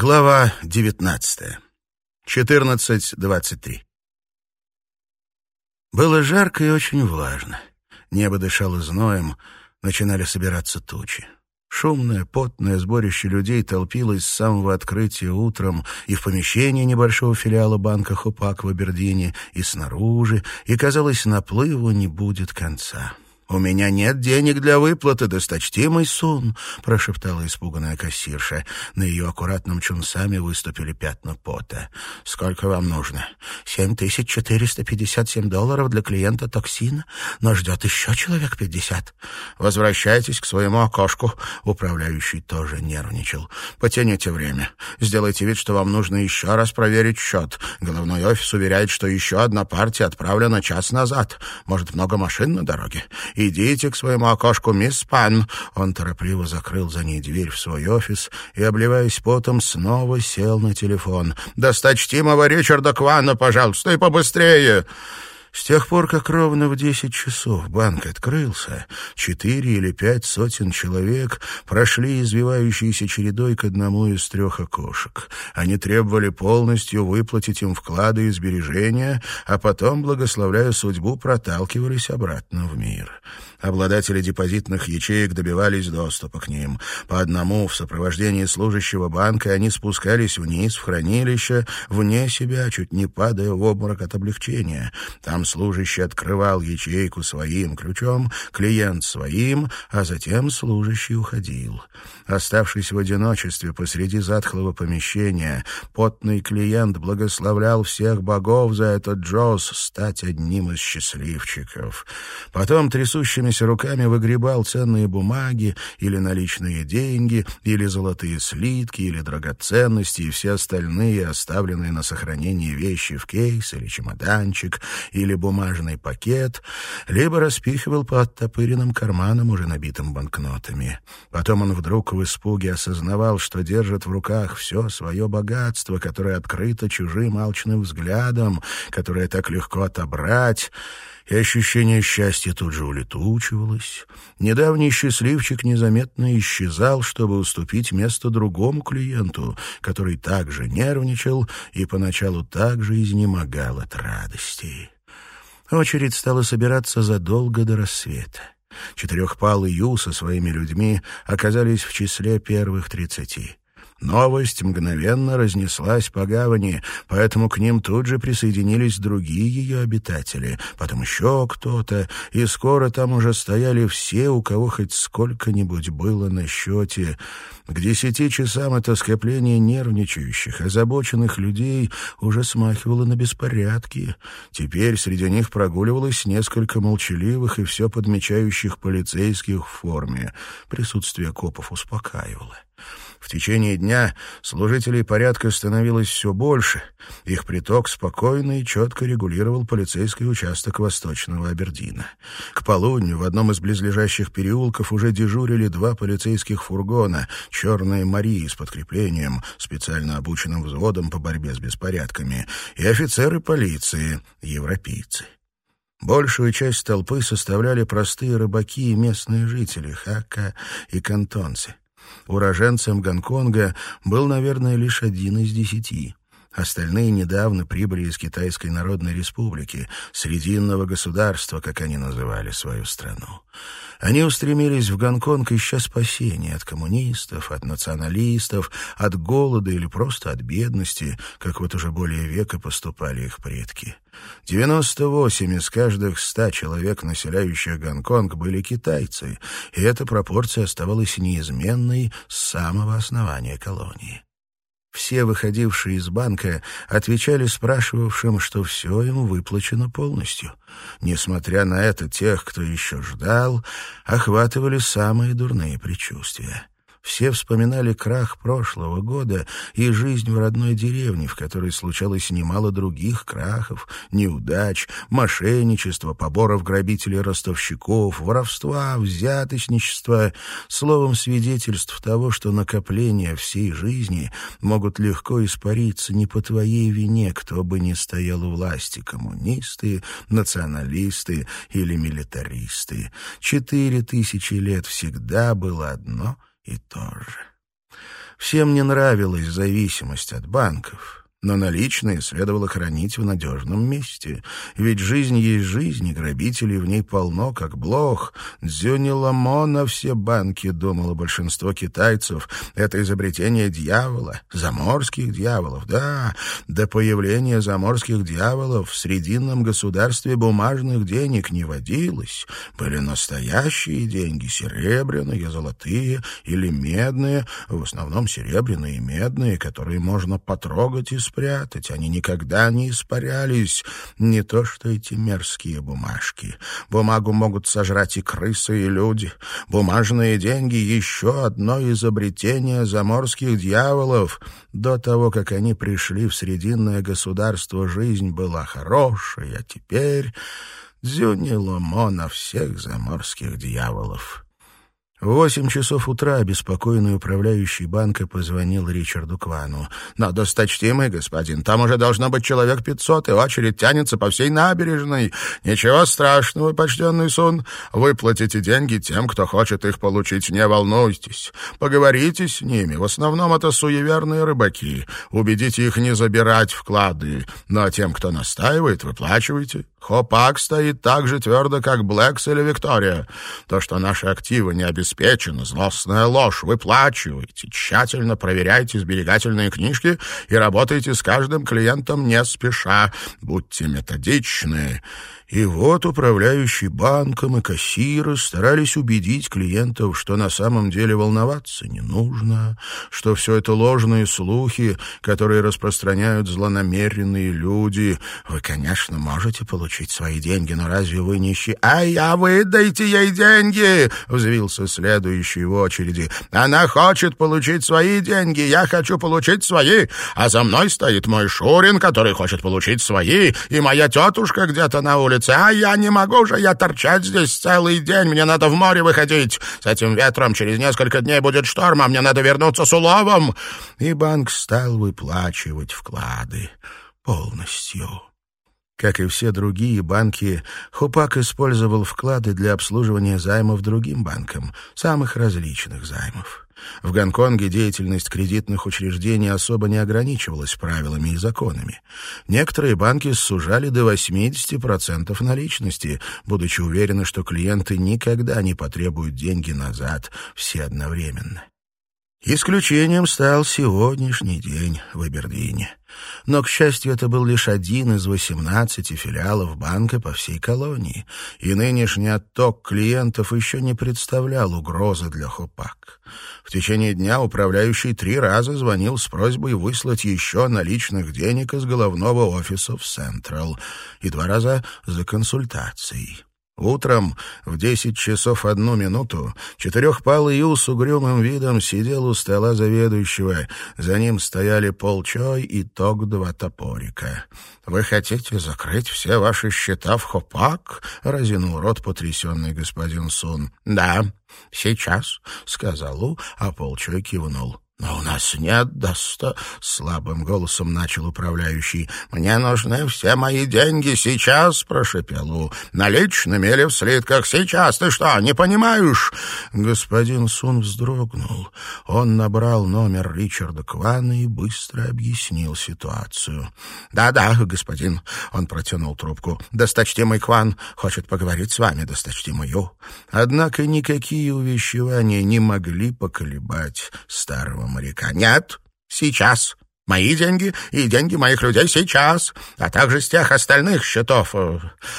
Глава 19. 14.23. Было жарко и очень влажно. Небо дышало зноем, начинали собираться тучи. Шумное, потное сборище людей толпилось с самого открытия утром и в помещении небольшого филиала банка «Хупак» в Абердине, и снаружи, и, казалось, наплыву не будет конца. «У меня нет денег для выплаты, досточтимый Сун», — прошептала испуганная кассирша. На ее аккуратном чунсаме выступили пятна пота. «Сколько вам нужно?» «Семь тысяч четыреста пятьдесят семь долларов для клиента токсина, но ждет еще человек пятьдесят». «Возвращайтесь к своему окошку», — управляющий тоже нервничал. «Потяните время. Сделайте вид, что вам нужно еще раз проверить счет. Головной офис уверяет, что еще одна партия отправлена час назад. Может, много машин на дороге?» «Идите к своему окошку, мисс Пан». Он торопливо закрыл за ней дверь в свой офис и, обливаясь потом, снова сел на телефон. «Досточтимого Ричарда Квана, пожалуйста, и побыстрее!» С тех пор, как ровно в десять часов банк открылся, четыре или пять сотен человек прошли извивающейся чередой к одному из трех окошек. Они требовали полностью выплатить им вклады и сбережения, а потом, благословляя судьбу, проталкивались обратно в мир. Обладатели депозитных ячеек добивались доступа к ним. По одному в сопровождении служащего банка они спускались вниз в хранилище, вне себя, чуть не падая в обморок от облегчения. Там служащий открывал ячейку своим ключом, клиент своим, а затем служащий уходил. Оставшись в одиночестве посреди затхлого помещения, потный клиент благословлял всех богов за этот Джоз стать одним из счастливчиков. Потом трясущимися руками выгребал ценные бумаги или наличные деньги, или золотые слитки, или драгоценности и все остальные оставленные на сохранение вещи в кейс или чемоданчик, или бумажный пакет, либо распихивал по оттопыренным карманам, уже набитым банкнотами. Потом он вдруг в испуге осознавал, что держит в руках все свое богатство, которое открыто чужим алчным взглядом, которое так легко отобрать, и ощущение счастья тут же улетучивалось. Недавний счастливчик незаметно исчезал, чтобы уступить место другому клиенту, который также нервничал и поначалу также изнемогал от радости. Очередь стала собираться задолго до рассвета. Четырехпалый Ю со своими людьми оказались в числе первых тридцати. Новость мгновенно разнеслась по гавани, поэтому к ним тут же присоединились другие ее обитатели, потом еще кто-то, и скоро там уже стояли все, у кого хоть сколько-нибудь было на счете. К десяти часам это скопление нервничающих, озабоченных людей уже смахивало на беспорядки. Теперь среди них прогуливалось несколько молчаливых и все подмечающих полицейских в форме. Присутствие копов успокаивало. В течение дня служителей порядка становилось все больше. Их приток спокойно и четко регулировал полицейский участок Восточного Абердина. К полудню в одном из близлежащих переулков уже дежурили два полицейских фургона «Черные Марии» с подкреплением, специально обученным взводом по борьбе с беспорядками, и офицеры полиции, европейцы. Большую часть толпы составляли простые рыбаки и местные жители, хака и кантонцы. Уроженцем Гонконга был, наверное, лишь один из десяти. Остальные недавно прибыли из Китайской Народной Республики, Срединного государства, как они называли свою страну. Они устремились в Гонконг, ища спасения от коммунистов, от националистов, от голода или просто от бедности, как вот уже более века поступали их предки. 98 из каждых 100 человек, населяющих Гонконг, были китайцы, и эта пропорция оставалась неизменной с самого основания колонии. Все выходившие из банка отвечали спрашивавшим, что все им выплачено полностью. Несмотря на это, тех, кто еще ждал, охватывали самые дурные предчувствия. Все вспоминали крах прошлого года и жизнь в родной деревне, в которой случалось немало других крахов, неудач, мошенничества, поборов грабителей-ростовщиков, воровства, взяточничества, словом, свидетельств того, что накопления всей жизни могут легко испариться не по твоей вине, кто бы ни стоял у власти, коммунисты, националисты или милитаристы. Четыре тысячи лет всегда было одно — и то же. Всем не нравилась зависимость от банков. Но наличные следовало хранить в надежном месте. Ведь жизнь есть жизнь, и грабителей в ней полно, как блох. Дзюни на все банки, думало большинство китайцев. Это изобретение дьявола, заморских дьяволов, да. До появления заморских дьяволов в срединном государстве бумажных денег не водилось. Были настоящие деньги, серебряные, золотые или медные, в основном серебряные и медные, которые можно потрогать и спрятать. Они никогда не испарялись. Не то что эти мерзкие бумажки. Бумагу могут сожрать и крысы, и люди. Бумажные деньги — еще одно изобретение заморских дьяволов. До того, как они пришли в Срединное государство, жизнь была хорошая, а теперь дзюнило на всех заморских дьяволов. В восемь часов утра обеспокоенный управляющий банка позвонил Ричарду Квану. «Но, досточтимый господин, там уже должно быть человек пятьсот, и очередь тянется по всей набережной. Ничего страшного, почтенный Сун. Выплатите деньги тем, кто хочет их получить, не волнуйтесь. Поговорите с ними. В основном это суеверные рыбаки. Убедите их не забирать вклады. Но тем, кто настаивает, выплачивайте. Хопак стоит так же твердо, как Блэкс или Виктория. То, что наши активы не обеспечены, злостная ложь. Выплачивайте, тщательно проверяйте сберегательные книжки и работайте с каждым клиентом не спеша. Будьте методичны. И вот управляющий банком и кассиры старались убедить клиентов, что на самом деле волноваться не нужно, что все это ложные слухи, которые распространяют злонамеренные люди. Вы, конечно, можете получить свои деньги, но разве вы нищи? «А я выдайте ей деньги!» — взвился следующий в очереди. «Она хочет получить свои деньги, я хочу получить свои, а за мной стоит мой Шурин, который хочет получить свои, и моя тетушка где-то на улице улице. А я не могу же я торчать здесь целый день. Мне надо в море выходить. С этим ветром через несколько дней будет шторм, а мне надо вернуться с уловом. И банк стал выплачивать вклады полностью. Как и все другие банки, Хупак использовал вклады для обслуживания займов другим банкам, самых различных займов. В Гонконге деятельность кредитных учреждений особо не ограничивалась правилами и законами. Некоторые банки сужали до 80% наличности, будучи уверены, что клиенты никогда не потребуют деньги назад все одновременно. Исключением стал сегодняшний день в Абердине. Но, к счастью, это был лишь один из восемнадцати филиалов банка по всей колонии, и нынешний отток клиентов еще не представлял угрозы для Хопак. В течение дня управляющий три раза звонил с просьбой выслать еще наличных денег из головного офиса в Централ и два раза за консультацией. Утром в десять часов одну минуту четырехпалый Ю с угрюмым видом сидел у стола заведующего. За ним стояли полчой и ток-два топорика. «Вы хотите закрыть все ваши счета в Хопак?» — разинул рот потрясенный господин Сун. «Да, сейчас», — сказал У, а полчой кивнул. «Но у нас нет доста...» — слабым голосом начал управляющий. «Мне нужны все мои деньги сейчас», — прошепел У. «Наличными или в слитках сейчас? Ты что, не понимаешь?» Господин Сун вздрогнул. Он набрал номер Ричарда Квана и быстро объяснил ситуацию. «Да-да, господин», — он протянул трубку. «Досточтимый Кван хочет поговорить с вами, досточтимый Ю». Однако никакие увещевания не могли поколебать старого моряка. «Нет, сейчас. Мои деньги и деньги моих людей сейчас, а также с тех остальных счетов, э,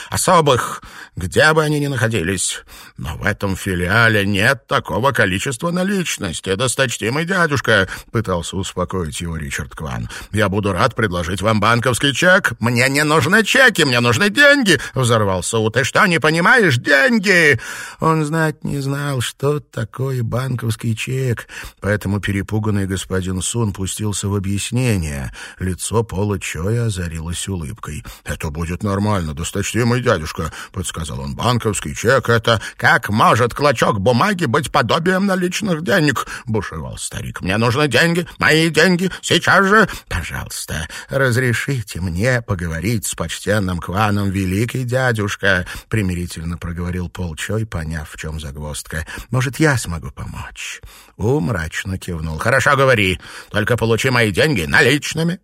особых, где бы они ни находились. Но в этом филиале нет такого количества наличности. Досточтимый дядюшка, — пытался успокоить его Ричард Кван. Я буду рад предложить вам банковский чек. Мне не нужны чеки, мне нужны деньги, — взорвался У. Ты что, не понимаешь? Деньги! Он знать не знал, что такое банковский чек, поэтому перепуганный господин Сун пустился в объяснение, объяснения. Лицо Пола Чоя озарилось улыбкой. «Это будет нормально, досточтимый дядюшка», — подсказал он. «Банковский чек — это...» «Как может клочок бумаги быть подобием наличных денег?» — бушевал старик. «Мне нужны деньги, мои деньги, сейчас же...» «Пожалуйста, разрешите мне поговорить с почтенным Кваном, великий дядюшка», — примирительно проговорил Пол Чой, поняв, в чем загвоздка. «Может, я смогу помочь?» У мрачно кивнул. «Хорошо, говори. Только получи мои деньги наличными».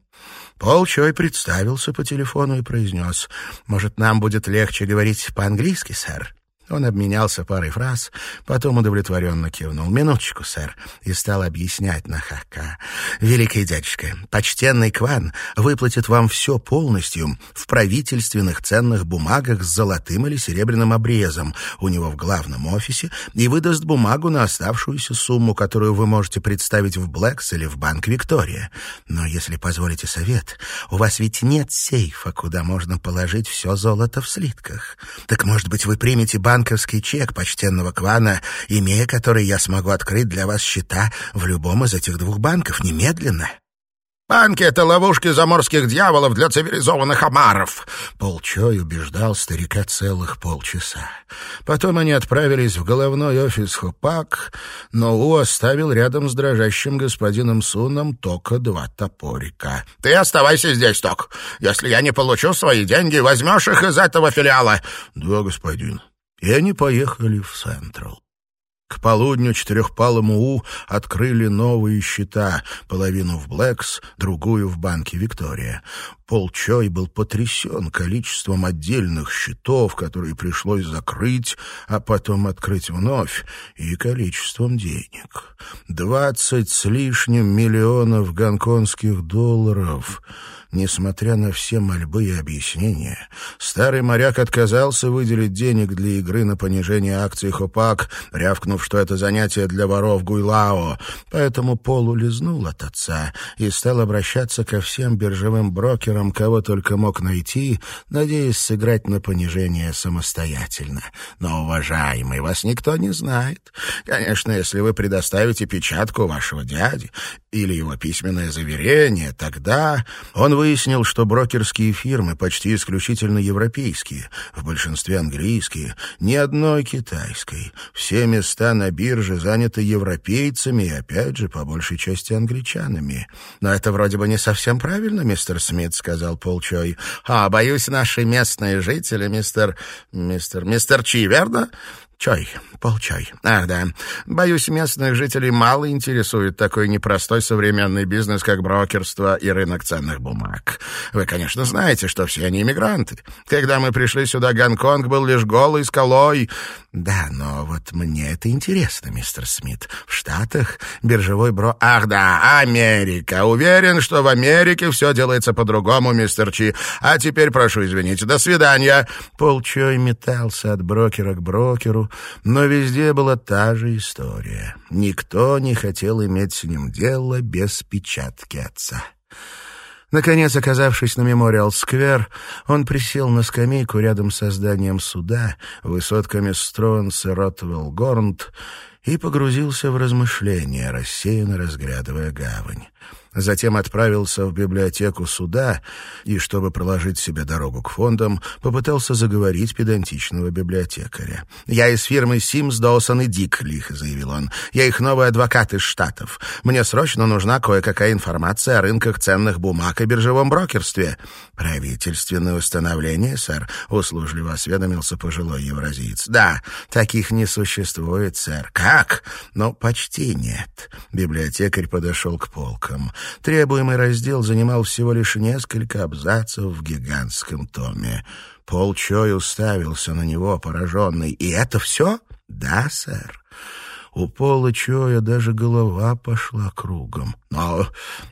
Пол Чой представился по телефону и произнес. «Может, нам будет легче говорить по-английски, сэр?» Он обменялся парой фраз, потом удовлетворенно кивнул. «Минуточку, сэр», и стал объяснять на хака. «Великий дядюшка, почтенный Кван выплатит вам все полностью в правительственных ценных бумагах с золотым или серебряным обрезом у него в главном офисе и выдаст бумагу на оставшуюся сумму, которую вы можете представить в Блэкс или в Банк Виктория. Но, если позволите совет, у вас ведь нет сейфа, куда можно положить все золото в слитках. Так, может быть, вы примете банк банковский чек почтенного Квана, имея который я смогу открыть для вас счета в любом из этих двух банков немедленно. «Банки — это ловушки заморских дьяволов для цивилизованных омаров!» Полчой убеждал старика целых полчаса. Потом они отправились в головной офис Хупак, но У оставил рядом с дрожащим господином Суном Тока два топорика. «Ты оставайся здесь, Ток. Если я не получу свои деньги, возьмешь их из этого филиала». «Да, господин» и они поехали в Централ. К полудню четырехпалому У открыли новые счета, половину в Блэкс, другую в банке Виктория. Пол Чой был потрясен количеством отдельных счетов, которые пришлось закрыть, а потом открыть вновь, и количеством денег. Двадцать с лишним миллионов гонконгских долларов — Несмотря на все мольбы и объяснения, старый моряк отказался выделить денег для игры на понижение акций Хопак, рявкнув, что это занятие для воров Гуйлао, поэтому Пол улизнул от отца и стал обращаться ко всем биржевым брокерам, кого только мог найти, надеясь сыграть на понижение самостоятельно. Но, уважаемый, вас никто не знает. Конечно, если вы предоставите печатку вашего дяди или его письменное заверение, тогда он вы выяснил, что брокерские фирмы почти исключительно европейские, в большинстве английские, ни одной китайской. Все места на бирже заняты европейцами и, опять же, по большей части англичанами. «Но это вроде бы не совсем правильно, мистер Смит», — сказал Пол Чой. «А, боюсь, наши местные жители, мистер... мистер... мистер Чи, верно?» Чай, полчай. Ах, да. Боюсь, местных жителей мало интересует такой непростой современный бизнес, как брокерство и рынок ценных бумаг. Вы, конечно, знаете, что все они иммигранты. Когда мы пришли сюда, Гонконг был лишь голой скалой. Да, но вот мне это интересно, мистер Смит. В Штатах биржевой бро... Ах, да, Америка. Уверен, что в Америке все делается по-другому, мистер Чи. А теперь прошу извинить. До свидания. Полчой метался от брокера к брокеру, но везде была та же история. Никто не хотел иметь с ним дело без печатки отца. Наконец, оказавшись на Мемориал-сквер, он присел на скамейку рядом со зданием суда, высотками Стронс и Ротвелл-Горнт, и погрузился в размышления, рассеянно разглядывая гавань. Затем отправился в библиотеку суда и, чтобы проложить себе дорогу к фондам, попытался заговорить педантичного библиотекаря. «Я из фирмы Симс, Доусон и Дик», — лихо заявил он. «Я их новый адвокат из Штатов. Мне срочно нужна кое-какая информация о рынках ценных бумаг и биржевом брокерстве». «Правительственное установление, сэр», — услужливо осведомился пожилой евразиец. «Да, таких не существует, сэр». «Как?» «Ну, почти нет». Библиотекарь подошел к полкам. Требуемый раздел занимал всего лишь несколько абзацев в гигантском томе. Пол Чой уставился на него, пораженный. «И это все?» «Да, сэр». У Пола Чоя даже голова пошла кругом. «Но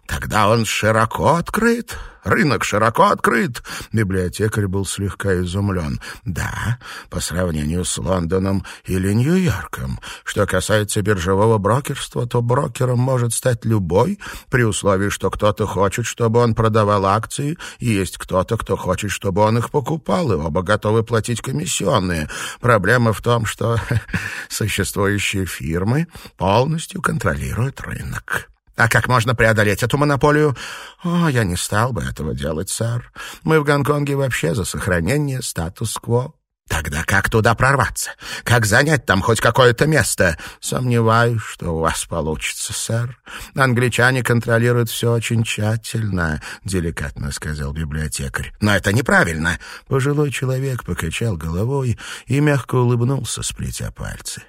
тогда он широко открыт?» Рынок широко открыт. Библиотекарь был слегка изумлен. Да, по сравнению с Лондоном или Нью-Йорком. Что касается биржевого брокерства, то брокером может стать любой, при условии, что кто-то хочет, чтобы он продавал акции, и есть кто-то, кто хочет, чтобы он их покупал, и оба готовы платить комиссионные. Проблема в том, что существующие фирмы полностью контролируют рынок. А как можно преодолеть эту монополию? О, я не стал бы этого делать, сэр. Мы в Гонконге вообще за сохранение статус-кво. Тогда как туда прорваться? Как занять там хоть какое-то место? Сомневаюсь, что у вас получится, сэр. Англичане контролируют все очень тщательно, деликатно сказал библиотекарь. Но это неправильно. Пожилой человек покачал головой и мягко улыбнулся, сплетя пальцы.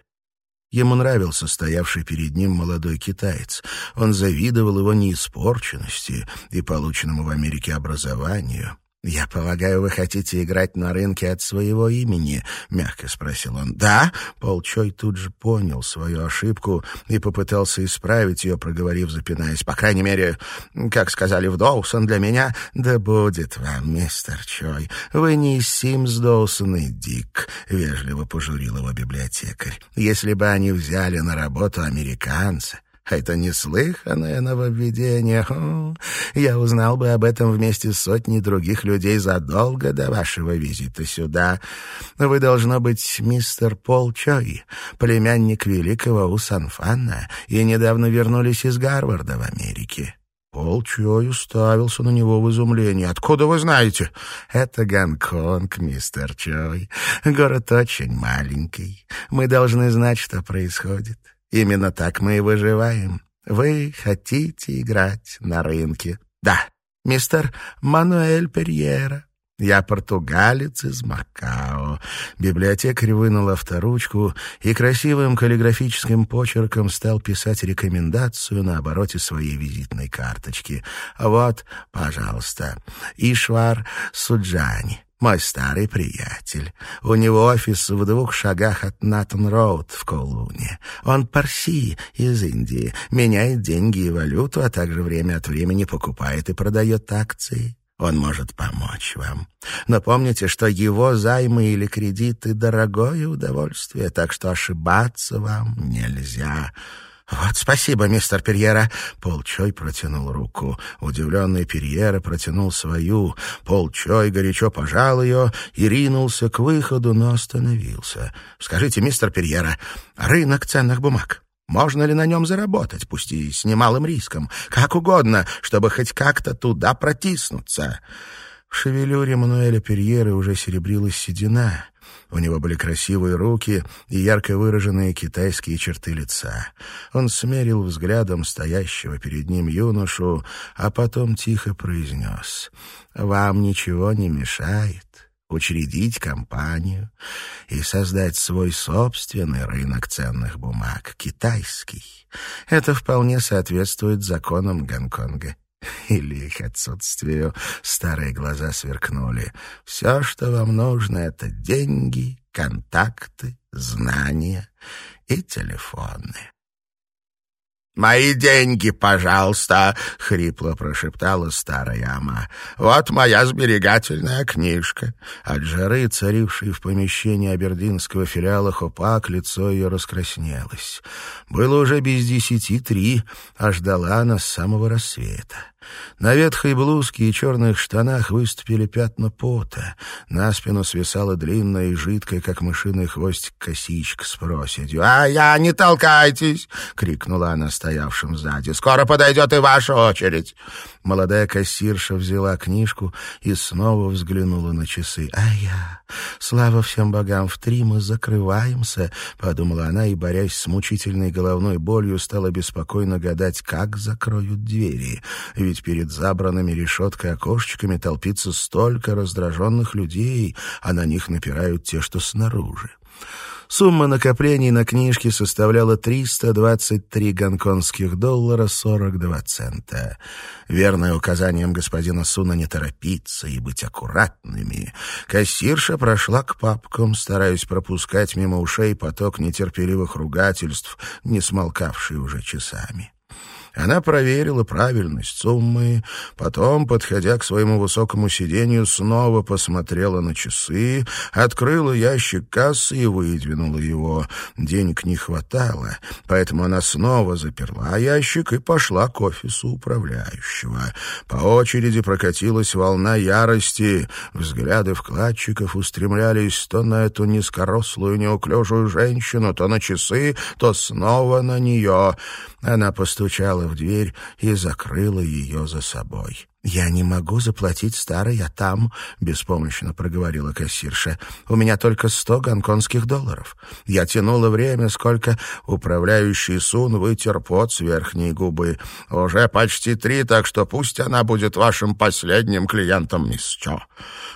Ему нравился стоявший перед ним молодой китаец. Он завидовал его неиспорченности и полученному в Америке образованию. «Я полагаю, вы хотите играть на рынке от своего имени?» — мягко спросил он. «Да?» — Пол Чой тут же понял свою ошибку и попытался исправить ее, проговорив, запинаясь. «По крайней мере, как сказали в Доусон, для меня...» «Да будет вам, мистер Чой. Вы не Симс Доусон и Дик», — вежливо пожурил его библиотекарь. «Если бы они взяли на работу американца, это неслыханное нововведение. О, я узнал бы об этом вместе с сотней других людей задолго до вашего визита сюда. Вы, должно быть, мистер Пол Чой, племянник великого Усанфана, и недавно вернулись из Гарварда в Америке. Пол Чой уставился на него в изумлении. «Откуда вы знаете?» «Это Гонконг, мистер Чой. Город очень маленький. Мы должны знать, что происходит. Именно так мы и выживаем. Вы хотите играть на рынке. Да, мистер Мануэль Перьера. Я португалец из Макао. Библиотекарь вынул авторучку и красивым каллиграфическим почерком стал писать рекомендацию на обороте своей визитной карточки. Вот, пожалуйста, Ишвар Суджани мой старый приятель. У него офис в двух шагах от Натан-Роуд в Коулуне. Он парси из Индии, меняет деньги и валюту, а также время от времени покупает и продает акции. Он может помочь вам. Но помните, что его займы или кредиты — дорогое удовольствие, так что ошибаться вам нельзя. «Вот спасибо, мистер Перьера». Пол Чой протянул руку. Удивленный Перьера протянул свою. Пол Чой горячо пожал ее и ринулся к выходу, но остановился. «Скажите, мистер Перьера, рынок ценных бумаг, можно ли на нем заработать, пусть и с немалым риском? Как угодно, чтобы хоть как-то туда протиснуться». В шевелюре Мануэля Перьеры уже серебрилась седина. У него были красивые руки и ярко выраженные китайские черты лица. Он смерил взглядом стоящего перед ним юношу, а потом тихо произнес «Вам ничего не мешает» учредить компанию и создать свой собственный рынок ценных бумаг, китайский. Это вполне соответствует законам Гонконга или их отсутствию. Старые глаза сверкнули. Все, что вам нужно, это деньги, контакты, знания и телефоны. «Мои деньги, пожалуйста!» — хрипло прошептала старая ама. «Вот моя сберегательная книжка». От жары, царившей в помещении абердинского филиала Хопак, лицо ее раскраснелось. Было уже без десяти три, а ждала она с самого рассвета. На ветхой блузке и черных штанах выступили пятна пота. На спину свисала длинная и жидкая, как мышиный хвостик, косичка с проседью. «А я, не толкайтесь!» — крикнула она стоявшим сзади. «Скоро подойдет и ваша очередь!» Молодая кассирша взяла книжку и снова взглянула на часы. «А я... Слава всем богам, в три мы закрываемся!» — подумала она и, борясь с мучительной головной болью, стала беспокойно гадать, как закроют двери. Ведь перед забранными решеткой окошечками толпится столько раздраженных людей, а на них напирают те, что снаружи. Сумма накоплений на книжке составляла 323 гонконгских доллара 42 цента. Верное указанием господина Суна не торопиться и быть аккуратными, кассирша прошла к папкам, стараясь пропускать мимо ушей поток нетерпеливых ругательств, не смолкавший уже часами. Она проверила правильность суммы, потом, подходя к своему высокому сиденью, снова посмотрела на часы, открыла ящик кассы и выдвинула его. Денег не хватало, поэтому она снова заперла ящик и пошла к офису управляющего. По очереди прокатилась волна ярости. Взгляды вкладчиков устремлялись то на эту низкорослую неуклюжую женщину, то на часы, то снова на нее. Она постучала в дверь и закрыла ее за собой. «Я не могу заплатить старый, а там», — беспомощно проговорила кассирша. «У меня только сто гонконгских долларов. Я тянула время, сколько...» Управляющий Сун вытер пот с верхней губы. «Уже почти три, так что пусть она будет вашим последним клиентом, мисс Чо».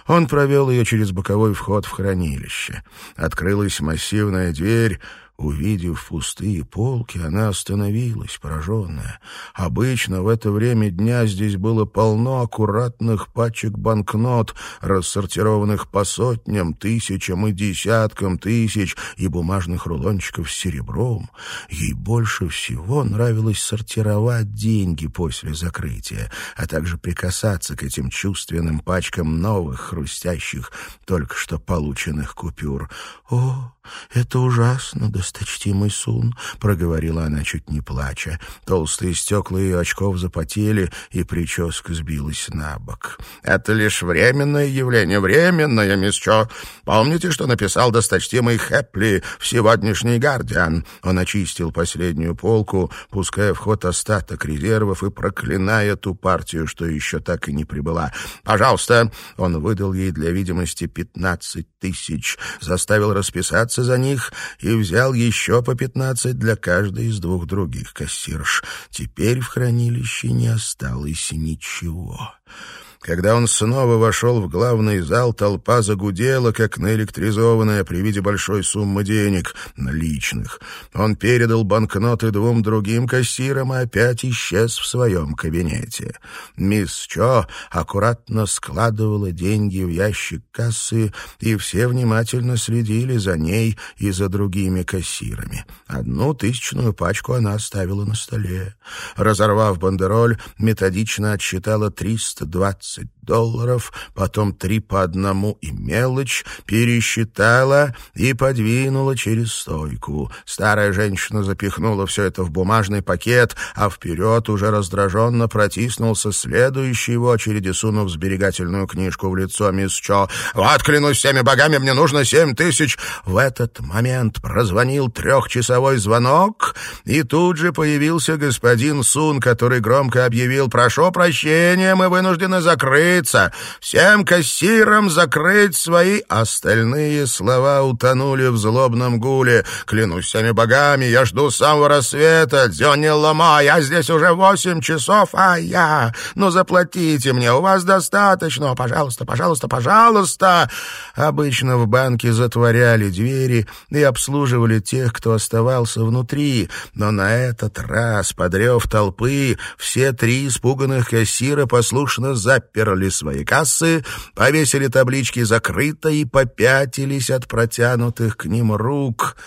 Он провел ее через боковой вход в хранилище. Открылась массивная дверь, Увидев пустые полки, она остановилась, пораженная. Обычно в это время дня здесь было полно аккуратных пачек банкнот, рассортированных по сотням, тысячам и десяткам тысяч, и бумажных рулончиков с серебром. Ей больше всего нравилось сортировать деньги после закрытия, а также прикасаться к этим чувственным пачкам новых, хрустящих, только что полученных купюр. «О, это ужасно, досточтимый Сун», — проговорила она, чуть не плача. Толстые стекла ее очков запотели, и прическа сбилась на бок. «Это лишь временное явление, временное, мисс Чо. Помните, что написал досточтимый Хэпли в сегодняшний «Гардиан»?» Он очистил последнюю полку, пуская в ход остаток резервов и проклиная ту партию, что еще так и не прибыла. «Пожалуйста!» — он выдал ей для видимости пятнадцать тысяч, заставил расписаться за них и взял еще по пятнадцать для каждой из двух других кассирш. Теперь в хранилище не осталось ничего. Когда он снова вошел в главный зал, толпа загудела, как наэлектризованная при виде большой суммы денег, наличных. Он передал банкноты двум другим кассирам и опять исчез в своем кабинете. Мисс Чо аккуратно складывала деньги в ящик кассы, и все внимательно следили за ней и за другими кассирами. Одну тысячную пачку она оставила на столе. Разорвав бандероль, методично отсчитала 320 cette долларов, потом три по одному и мелочь, пересчитала и подвинула через стойку. Старая женщина запихнула все это в бумажный пакет, а вперед уже раздраженно протиснулся следующий в очереди, сунув сберегательную книжку в лицо мисс Чо. «Вот, клянусь всеми богами, мне нужно семь тысяч!» В этот момент прозвонил трехчасовой звонок, и тут же появился господин Сун, который громко объявил «Прошу прощения, мы вынуждены закрыть закрыться, всем кассирам закрыть свои...» Остальные слова утонули в злобном гуле. «Клянусь всеми богами, я жду самого рассвета, Дзёни Лома, я здесь уже восемь часов, а я... Ну, заплатите мне, у вас достаточно, пожалуйста, пожалуйста, пожалуйста!» Обычно в банке затворяли двери и обслуживали тех, кто оставался внутри, но на этот раз, подрев толпы, все три испуганных кассира послушно заперли заперли свои кассы, повесили таблички «Закрыто» и попятились от протянутых к ним рук —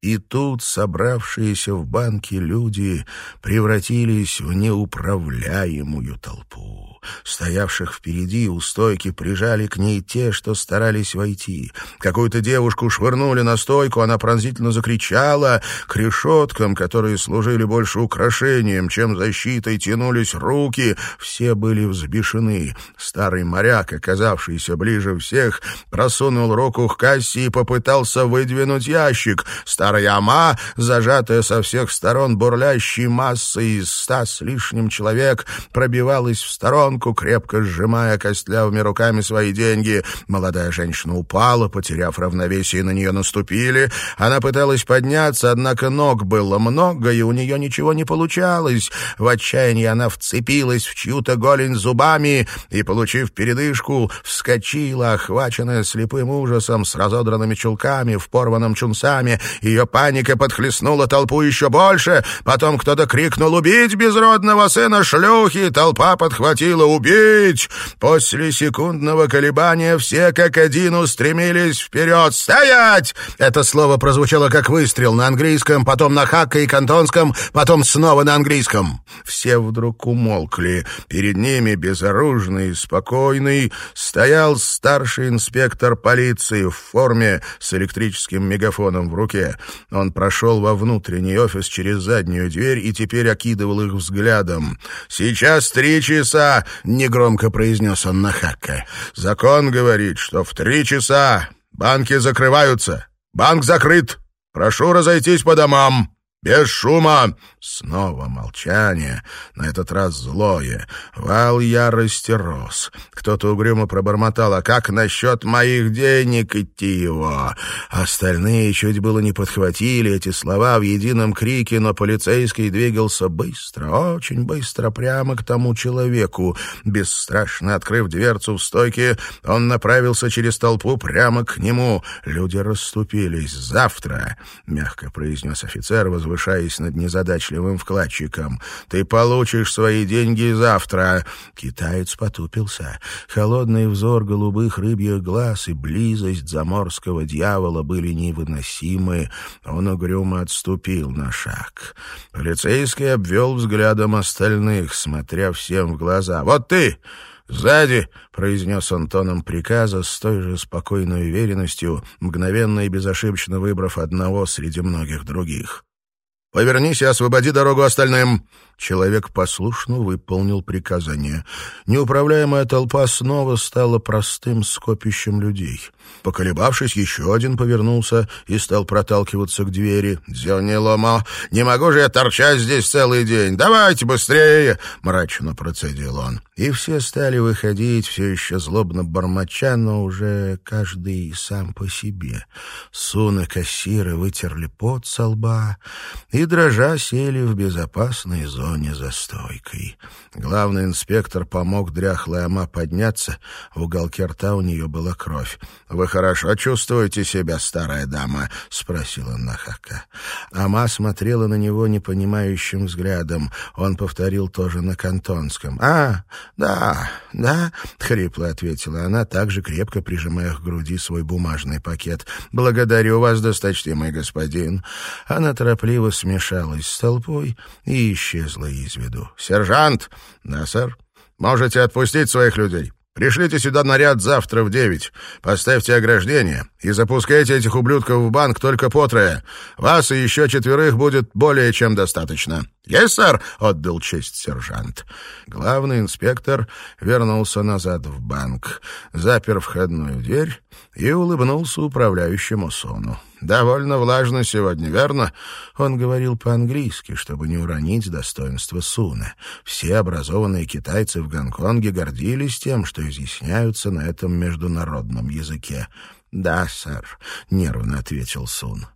и тут собравшиеся в банке люди превратились в неуправляемую толпу. Стоявших впереди у стойки прижали к ней те, что старались войти. Какую-то девушку швырнули на стойку, она пронзительно закричала. К решеткам, которые служили больше украшением, чем защитой, тянулись руки. Все были взбешены. Старый моряк, оказавшийся ближе всех, просунул руку к кассе и попытался выдвинуть ящик. Старая ама, зажатая со всех сторон бурлящей массой из ста с лишним человек, пробивалась в сторонку, банку, крепко сжимая костлявыми руками свои деньги. Молодая женщина упала, потеряв равновесие, на нее наступили. Она пыталась подняться, однако ног было много, и у нее ничего не получалось. В отчаянии она вцепилась в чью-то голень зубами и, получив передышку, вскочила, охваченная слепым ужасом, с разодранными чулками, в порванном чунцами. Ее паника подхлестнула толпу еще больше. Потом кто-то крикнул «Убить безродного сына шлюхи!» Толпа подхватила убить!» После секундного колебания все как один устремились вперед. «Стоять!» Это слово прозвучало как выстрел на английском, потом на хакка и кантонском, потом снова на английском. Все вдруг умолкли. Перед ними, безоружный спокойный, стоял старший инспектор полиции в форме с электрическим мегафоном в руке. Он прошел во внутренний офис через заднюю дверь и теперь окидывал их взглядом. «Сейчас три часа!» — негромко произнес он на Хакка. «Закон говорит, что в три часа банки закрываются. Банк закрыт. Прошу разойтись по домам». Без шума!» Снова молчание, на этот раз злое. Вал ярости рос. Кто-то угрюмо пробормотал, «А как насчет моих денег идти его?» Остальные чуть было не подхватили эти слова в едином крике, но полицейский двигался быстро, очень быстро, прямо к тому человеку. Бесстрашно открыв дверцу в стойке, он направился через толпу прямо к нему. Люди расступились. «Завтра», — мягко произнес офицер, возвращаясь возвышаясь над незадачливым вкладчиком. «Ты получишь свои деньги завтра!» Китаец потупился. Холодный взор голубых рыбьих глаз и близость заморского дьявола были невыносимы. Он угрюмо отступил на шаг. Полицейский обвел взглядом остальных, смотря всем в глаза. «Вот ты!» «Сзади!» — произнес он тоном приказа с той же спокойной уверенностью, мгновенно и безошибочно выбрав одного среди многих других. Повернись и освободи дорогу остальным. Человек послушно выполнил приказание. Неуправляемая толпа снова стала простым скопищем людей. Поколебавшись, еще один повернулся и стал проталкиваться к двери. «Дзёни Ломо, не могу же я торчать здесь целый день! Давайте быстрее!» — мрачно процедил он. И все стали выходить, все еще злобно бормоча, но уже каждый сам по себе. Суны кассиры вытерли пот со лба дрожа, сели в безопасной зоне за стойкой. Главный инспектор помог дряхлой Ама подняться. В уголке рта у нее была кровь. «Вы хорошо чувствуете себя, старая дама?» — спросила Нахака. Ама смотрела на него непонимающим взглядом. Он повторил тоже на кантонском. «А, да, да», — хрипло ответила она, также крепко прижимая к груди свой бумажный пакет. «Благодарю вас, досточтимый господин». Она торопливо смешалась с толпой и исчезла из виду. «Сержант!» «Да, сэр. Можете отпустить своих людей. Пришлите сюда наряд завтра в девять. Поставьте ограждение и запускайте этих ублюдков в банк только по трое. Вас и еще четверых будет более чем достаточно». «Есть, сэр!» — отдал честь сержант. Главный инспектор вернулся назад в банк, запер входную дверь и улыбнулся управляющему Сону. «Довольно влажно сегодня, верно?» Он говорил по-английски, чтобы не уронить достоинство Суна. Все образованные китайцы в Гонконге гордились тем, что изъясняются на этом международном языке. «Да, сэр», — нервно ответил Сун.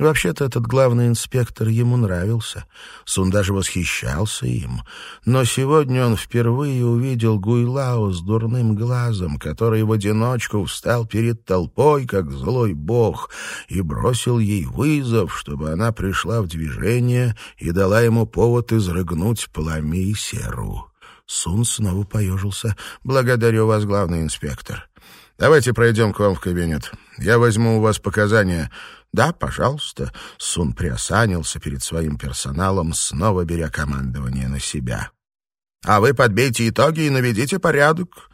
Вообще-то этот главный инспектор ему нравился. Сун даже восхищался им. Но сегодня он впервые увидел Гуйлао с дурным глазом, который в одиночку встал перед толпой, как злой бог, и бросил ей вызов, чтобы она пришла в движение и дала ему повод изрыгнуть пламя и серу. Сун снова поежился. «Благодарю вас, главный инспектор. Давайте пройдем к вам в кабинет. Я возьму у вас показания». «Да, пожалуйста», — Сун приосанился перед своим персоналом, снова беря командование на себя. «А вы подбейте итоги и наведите порядок».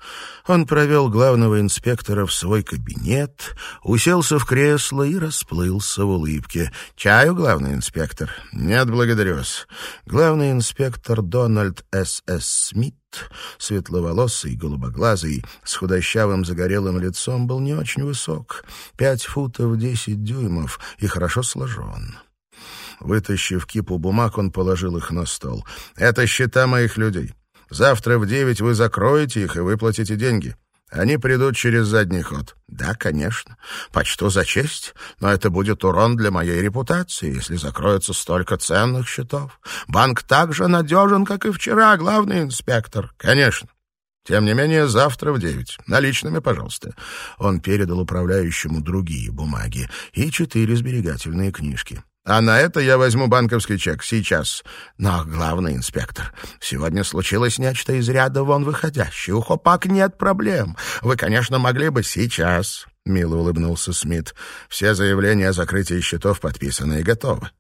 Он провел главного инспектора в свой кабинет, уселся в кресло и расплылся в улыбке. «Чаю, главный инспектор?» «Нет, благодарю вас». Главный инспектор Дональд С.С. Смит светловолосый, голубоглазый, с худощавым загорелым лицом, был не очень высок, пять футов десять дюймов и хорошо сложен. Вытащив кипу бумаг, он положил их на стол. «Это счета моих людей. Завтра в девять вы закроете их и выплатите деньги. Они придут через задний ход. Да, конечно. Почту за честь, но это будет урон для моей репутации, если закроется столько ценных счетов. Банк так же надежен, как и вчера, главный инспектор. Конечно. Тем не менее, завтра в девять. Наличными, пожалуйста. Он передал управляющему другие бумаги и четыре сберегательные книжки. А на это я возьму банковский чек сейчас. Но, главный инспектор, сегодня случилось нечто из ряда вон выходящее. У Хопак нет проблем. Вы, конечно, могли бы сейчас. Мило улыбнулся Смит. Все заявления о закрытии счетов подписаны и готовы.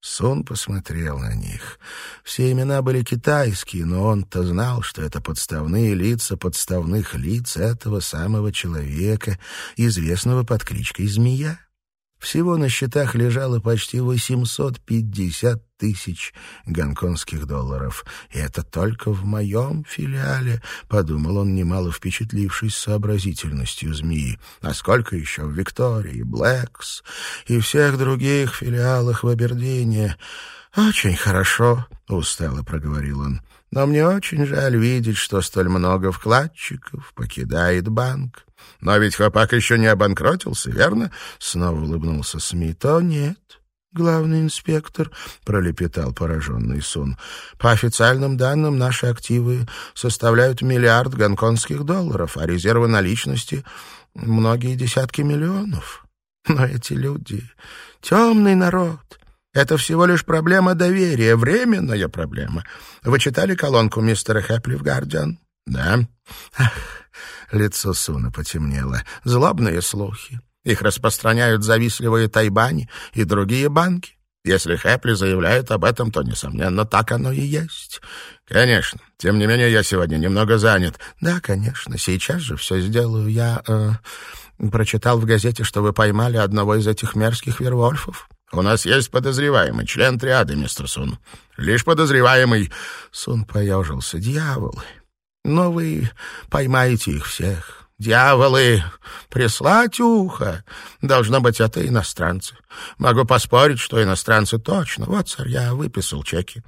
Сун посмотрел на них. Все имена были китайские, но он-то знал, что это подставные лица подставных лиц этого самого человека, известного под кличкой Змея. Всего на счетах лежало почти 850 тысяч гонконгских долларов. И это только в моем филиале, — подумал он, немало впечатлившись сообразительностью змеи. А сколько еще в Виктории, Блэкс и всех других филиалах в Абердине? Очень хорошо, — устало проговорил он. Но мне очень жаль видеть, что столь много вкладчиков покидает банк. Но ведь Хопак еще не обанкротился, верно? Снова улыбнулся Смит. О, нет, главный инспектор, пролепетал пораженный Сун. По официальным данным, наши активы составляют миллиард гонконгских долларов, а резервы наличности — многие десятки миллионов. Но эти люди — темный народ. Это всего лишь проблема доверия, временная проблема. Вы читали колонку мистера Хэпли в «Гардиан»? Да. Лицо Суна потемнело. Злобные слухи. Их распространяют завистливые тайбани и другие банки. Если Хэпли заявляет об этом, то, несомненно, так оно и есть. Конечно. Тем не менее, я сегодня немного занят. Да, конечно. Сейчас же все сделаю. Я э, прочитал в газете, что вы поймали одного из этих мерзких вервольфов. У нас есть подозреваемый, член триады, мистер Сун. Лишь подозреваемый. Сун поежился. Дьяволы. Но вы поймаете их всех. Дьяволы! Прислать ухо! Должно быть, это иностранцы. Могу поспорить, что иностранцы точно. Вот, сэр, я выписал чеки.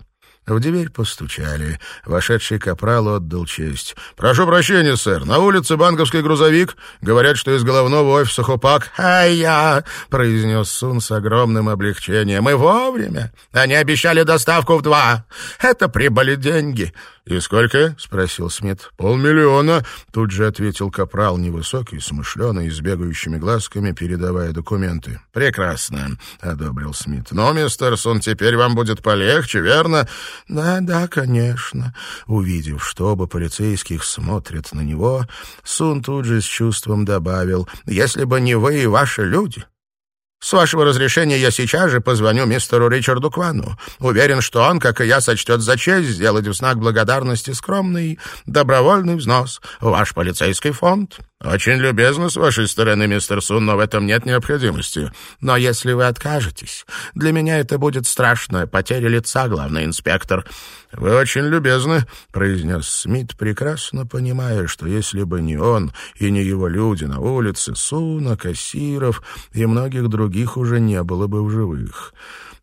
В дверь постучали. Вошедший капрал отдал честь. «Прошу прощения, сэр. На улице банковский грузовик. Говорят, что из головного офиса Хопак». «Ай-я!» — произнес Сун с огромным облегчением. «Мы вовремя. Они обещали доставку в два. Это прибыли деньги. «И сколько?» — спросил Смит. «Полмиллиона», — тут же ответил капрал, невысокий, смышленый, с бегающими глазками, передавая документы. «Прекрасно», — одобрил Смит. «Но, мистер Сон, теперь вам будет полегче, верно?» «Да, да, конечно». Увидев, что оба полицейских смотрят на него, Сун тут же с чувством добавил. «Если бы не вы и ваши люди, с вашего разрешения я сейчас же позвоню мистеру Ричарду Квану. Уверен, что он, как и я, сочтет за честь сделать в знак благодарности скромный добровольный взнос в ваш полицейский фонд. Очень любезно с вашей стороны, мистер Сун, но в этом нет необходимости. Но если вы откажетесь, для меня это будет страшная потеря лица, главный инспектор. Вы очень любезны, произнес Смит, прекрасно понимая, что если бы не он и не его люди на улице, Суна, кассиров и многих других уже не было бы в живых.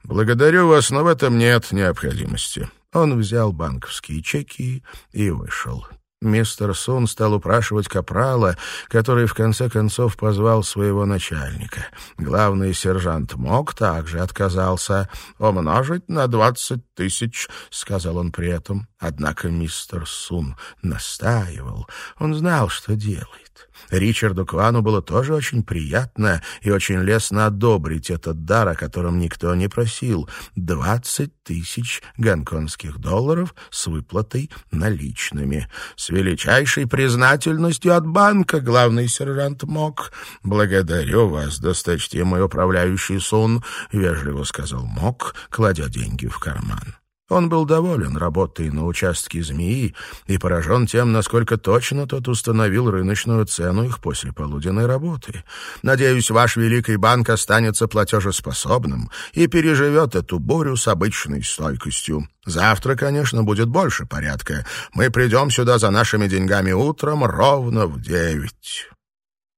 Благодарю вас, но в этом нет необходимости. Он взял банковские чеки и вышел. Мистер Сун стал упрашивать капрала, который в конце концов позвал своего начальника. Главный сержант Мок также отказался. «Умножить на двадцать тысяч», — сказал он при этом. Однако мистер Сун настаивал. Он знал, что делает. Ричарду Квану было тоже очень приятно и очень лестно одобрить этот дар, о котором никто не просил. Двадцать тысяч гонконгских долларов с выплатой наличными. С величайшей признательностью от банка, главный сержант Мок. «Благодарю вас, досточтимый управляющий Сун», — вежливо сказал Мок, кладя деньги в карман. Он был доволен работой на участке змеи и поражен тем, насколько точно тот установил рыночную цену их послеполуденной работы. Надеюсь, ваш великий банк останется платежеспособным и переживет эту бурю с обычной стойкостью. Завтра, конечно, будет больше порядка. Мы придем сюда за нашими деньгами утром ровно в девять».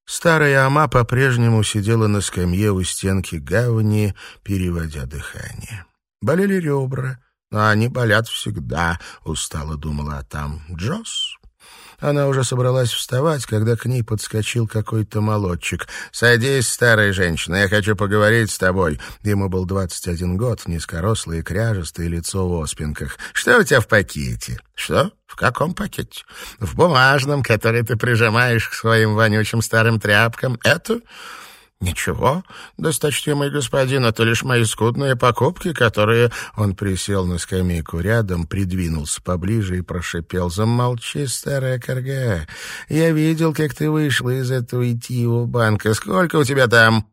Старая Ама по-прежнему сидела на скамье у стенки гавани, переводя дыхание. Болели ребра, а они болят всегда, — устало думала, там Джосс. Она уже собралась вставать, когда к ней подскочил какой-то молодчик. «Садись, старая женщина, я хочу поговорить с тобой». Ему был двадцать один год, низкорослый и кряжестый, лицо в оспинках. «Что у тебя в пакете?» «Что? В каком пакете?» «В бумажном, который ты прижимаешь к своим вонючим старым тряпкам. Это...» «Ничего, досточтимый господин, это лишь мои скудные покупки, которые...» Он присел на скамейку рядом, придвинулся поближе и прошипел. «Замолчи, старая корга. Я видел, как ты вышла из этого идтиевого банка. Сколько у тебя там?»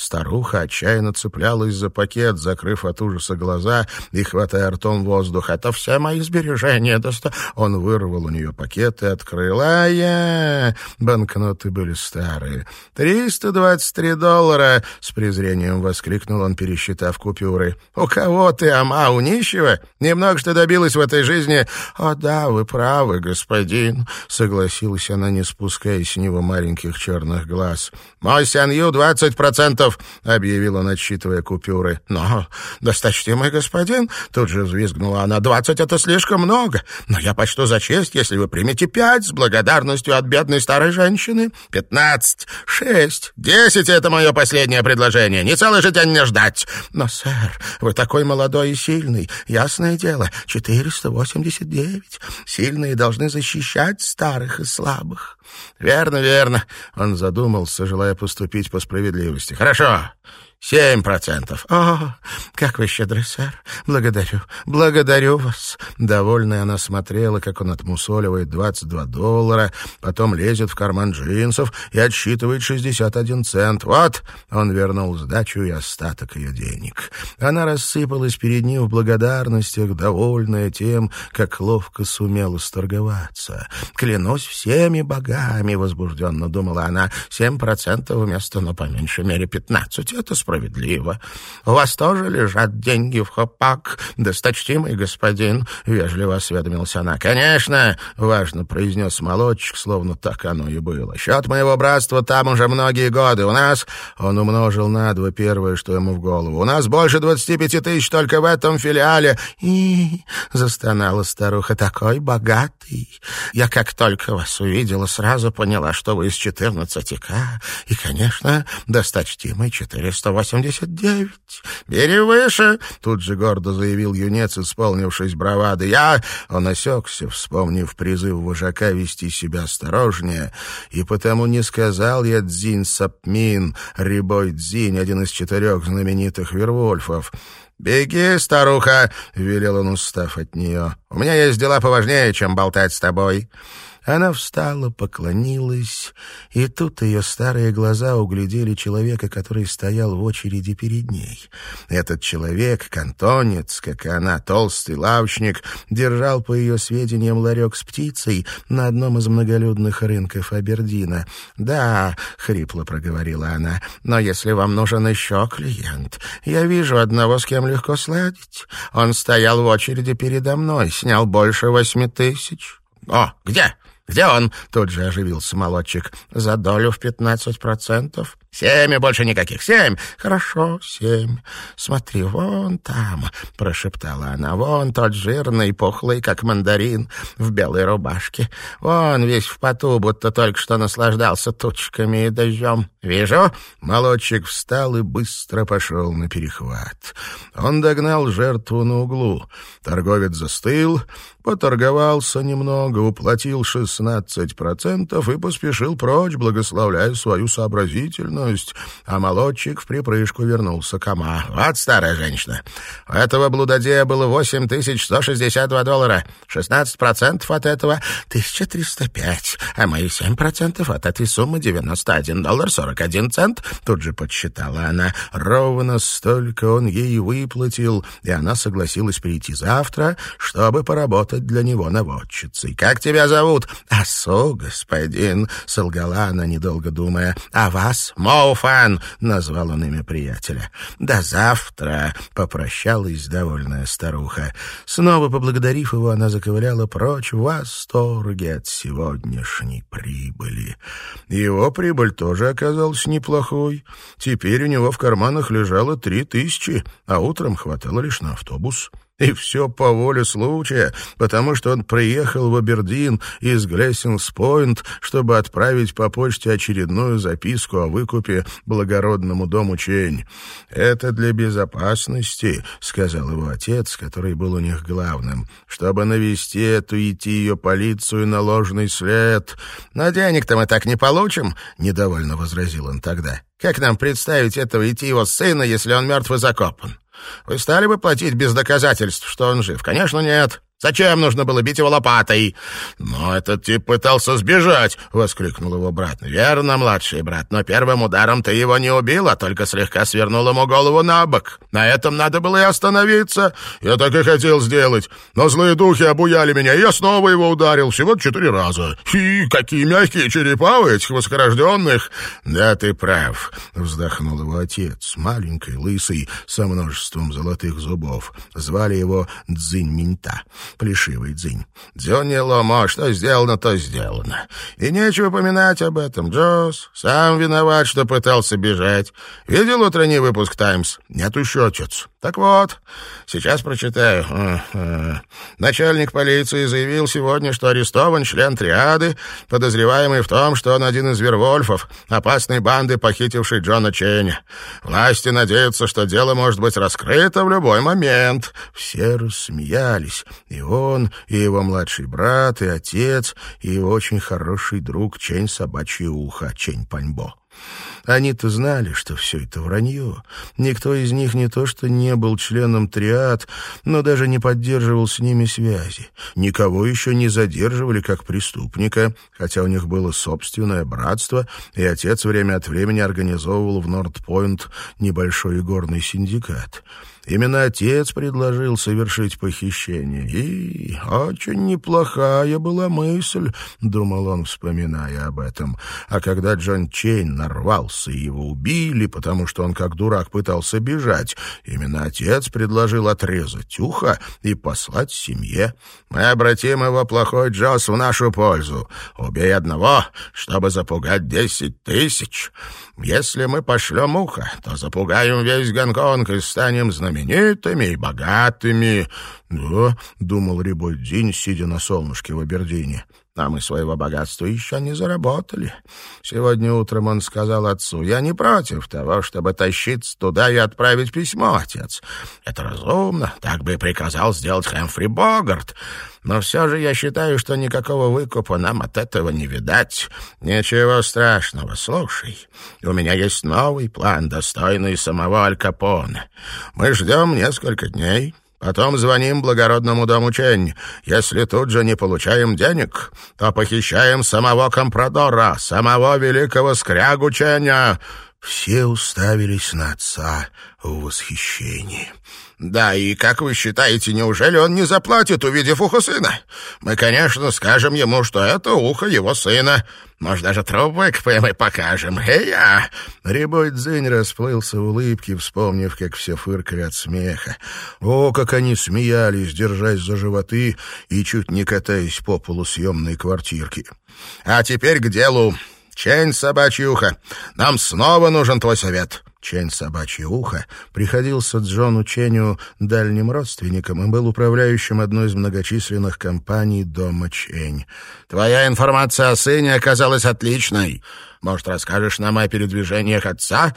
Старуха отчаянно цеплялась за пакет, закрыв от ужаса глаза и хватая ртом воздух. «Это все мои сбережения!» доста... Он вырвал у нее пакет и открыл. «А-я!» Банкноты были старые. «Триста двадцать три доллара!» — с презрением воскликнул он, пересчитав купюры. «У кого ты, ама, у нищего? Немного что добилась в этой жизни?» «О, да, вы правы, господин!» — согласилась она, не спуская с него маленьких черных глаз. «Мой сянью двадцать процентов!» — объявил он, отсчитывая купюры. «Но, досточтимый господин!» — тут же взвизгнула она. «Двадцать — это слишком много, но я почту за честь, если вы примете пять с благодарностью от бедной старой женщины. Пятнадцать, шесть, десять — это мое последнее предложение. Не целый же день не ждать!» «Но, сэр, вы такой молодой и сильный. Ясное дело, четыреста восемьдесят девять. Сильные должны защищать старых и слабых». «Верно, верно», — он задумался, желая поступить по справедливости. «Хорошо, 是 Семь процентов. О, как вы щедры, сэр. Благодарю, благодарю вас. Довольная она смотрела, как он отмусоливает двадцать два доллара, потом лезет в карман джинсов и отсчитывает шестьдесят один цент. Вот, он вернул сдачу и остаток ее денег. Она рассыпалась перед ним в благодарностях, довольная тем, как ловко сумела сторговаться. «Клянусь всеми богами», — возбужденно думала она, — «семь процентов вместо, ну, по меньшей мере, пятнадцать. Это справедливо. У вас тоже лежат деньги в хопак, досточтимый господин?» — вежливо осведомился она. «Конечно!» — важно произнес молодчик, словно так оно и было. «Счет моего братства там уже многие годы. У нас...» — он умножил на два первое, что ему в голову. «У нас больше двадцати пяти тысяч только в этом филиале». «И...» — застонала старуха. «Такой богатый. Я как только вас увидела, сразу поняла, что вы из четырнадцати к И, конечно, досточтимый четыреста восемьдесят девять. Бери выше!» — тут же гордо заявил юнец, исполнившись бравады. «Я...» — он осекся, вспомнив призыв вожака вести себя осторожнее, и потому не сказал я Дзинь Сапмин, Рибой Дзинь, один из четырех знаменитых вервольфов. «Беги, старуха!» — велел он, устав от нее. «У меня есть дела поважнее, чем болтать с тобой». Она встала, поклонилась, и тут ее старые глаза углядели человека, который стоял в очереди перед ней. Этот человек, кантонец, как и она, толстый лавочник, держал, по ее сведениям, ларек с птицей на одном из многолюдных рынков Абердина. «Да», — хрипло проговорила она, — «но если вам нужен еще клиент, я вижу одного, с кем легко сладить. Он стоял в очереди передо мной, снял больше восьми тысяч». «О, где?» «Где он?» — тут же оживился молодчик. «За долю в пятнадцать процентов». «Семь больше никаких. Семь!» «Хорошо, семь. Смотри, вон там», — прошептала она. «Вон тот жирный, пухлый, как мандарин, в белой рубашке. Вон весь в поту, будто только что наслаждался тучками и дождем. Вижу». Молодчик встал и быстро пошел на перехват. Он догнал жертву на углу. Торговец застыл, поторговался немного, уплатил шестнадцать процентов и поспешил прочь, благословляя свою сообразительность готовность, а молодчик в припрыжку вернулся к Ама. «Вот старая женщина. У этого блудодея было восемь тысяч сто шестьдесят два доллара. Шестнадцать процентов от этого — тысяча триста пять, а мои семь процентов от этой суммы девяносто один доллар сорок один цент». Тут же подсчитала она. Ровно столько он ей выплатил, и она согласилась прийти завтра, чтобы поработать для него наводчицей. «Как тебя зовут?» «Асу, господин», — солгала она, недолго думая. «А вас?» «Моуфан!» — назвал он имя приятеля. «До завтра!» — попрощалась довольная старуха. Снова поблагодарив его, она заковыляла прочь в восторге от сегодняшней прибыли. Его прибыль тоже оказалась неплохой. Теперь у него в карманах лежало три тысячи, а утром хватало лишь на автобус. И все по воле случая, потому что он приехал в Абердин из Глессингс-Пойнт, чтобы отправить по почте очередную записку о выкупе благородному дому Чень. «Это для безопасности», — сказал его отец, который был у них главным, «чтобы навести эту идти ее полицию на ложный след». «Но денег-то мы так не получим», — недовольно возразил он тогда. «Как нам представить этого идти его сына, если он мертв и закопан?» Вы стали бы платить без доказательств, что он жив? Конечно, нет. Зачем нужно было бить его лопатой?» «Но этот тип пытался сбежать!» — воскликнул его брат. «Верно, младший брат, но первым ударом ты его не убил, а только слегка свернул ему голову на бок. На этом надо было и остановиться. Я так и хотел сделать. Но злые духи обуяли меня, и я снова его ударил, всего четыре раза. И какие мягкие черепа у этих воскорожденных!» «Да, ты прав», — вздохнул его отец, маленький, лысый, со множеством золотых зубов. Звали его Миньта плешивый дзынь. «Дзюни Ломо, что сделано, то сделано. И нечего поминать об этом. Джос сам виноват, что пытался бежать. Видел утренний выпуск «Таймс»? Нет еще, отец. Так вот, сейчас прочитаю. Начальник полиции заявил сегодня, что арестован член триады, подозреваемый в том, что он один из вервольфов, опасной банды, похитившей Джона Чейня. Власти надеются, что дело может быть раскрыто в любой момент. Все рассмеялись. И он, и его младший брат, и отец, и очень хороший друг Чень Собачье Ухо, Чень Паньбо. Они-то знали, что все это вранье. Никто из них не то что не был членом триад, но даже не поддерживал с ними связи. Никого еще не задерживали как преступника, хотя у них было собственное братство, и отец время от времени организовывал в Норд-Пойнт небольшой горный синдикат. Именно отец предложил совершить похищение. И очень неплохая была мысль, — думал он, вспоминая об этом. А когда Джон Чейн нарвался его убили, потому что он как дурак пытался бежать, именно отец предложил отрезать ухо и послать семье. Мы обратим его плохой джосс в нашу пользу. Убей одного, чтобы запугать десять тысяч. Если мы пошлем ухо, то запугаем весь Гонконг и станем знаменитыми и богатыми. Да, — думал Рибольдин, сидя на солнышке в Абердине. А мы своего богатства еще не заработали. Сегодня утром он сказал отцу, я не против того, чтобы тащиться туда и отправить письмо, отец. Это разумно, так бы и приказал сделать Хэмфри Богарт. Но все же я считаю, что никакого выкупа нам от этого не видать. Ничего страшного, слушай. У меня есть новый план, достойный самого Аль Капоне. Мы ждем несколько дней, Потом звоним благородному дому Чень. Если тут же не получаем денег, то похищаем самого компрадора, самого великого скрягу Ченя». Все уставились на отца в восхищении. «Да, и как вы считаете, неужели он не заплатит, увидев ухо сына? Мы, конечно, скажем ему, что это ухо его сына. Может, даже выкопаем и покажем. Эй-я!» Рябой Дзынь расплылся в улыбке, вспомнив, как все фыркали от смеха. О, как они смеялись, держась за животы и чуть не катаясь по полу съемной квартирки. «А теперь к делу. Чень собачьюха. Нам снова нужен твой совет». Чень Собачье Ухо приходился Джону Ченю дальним родственником и был управляющим одной из многочисленных компаний дома Чень. «Твоя информация о сыне оказалась отличной. Может, расскажешь нам о передвижениях отца?»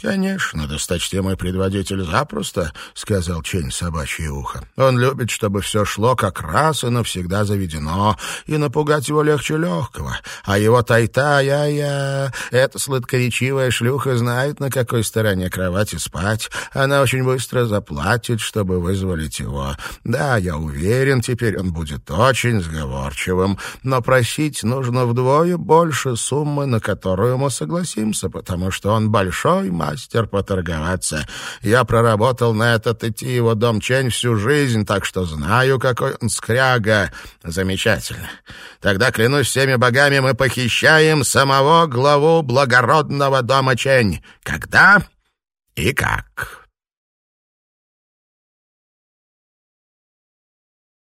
«Конечно, досточтимый предводитель запросто», — сказал Чень собачье ухо. «Он любит, чтобы все шло как раз и навсегда заведено, и напугать его легче легкого. А его тайта, я-я, эта сладкоречивая шлюха знает, на какой стороне кровати спать. Она очень быстро заплатит, чтобы вызволить его. Да, я уверен, теперь он будет очень сговорчивым, но просить нужно вдвое больше суммы, на которую мы согласимся, потому что он большой мастер поторговаться. Я проработал на этот идти его дом Чень всю жизнь, так что знаю, какой он скряга. Замечательно. Тогда, клянусь всеми богами, мы похищаем самого главу благородного дома Чень. Когда и как?»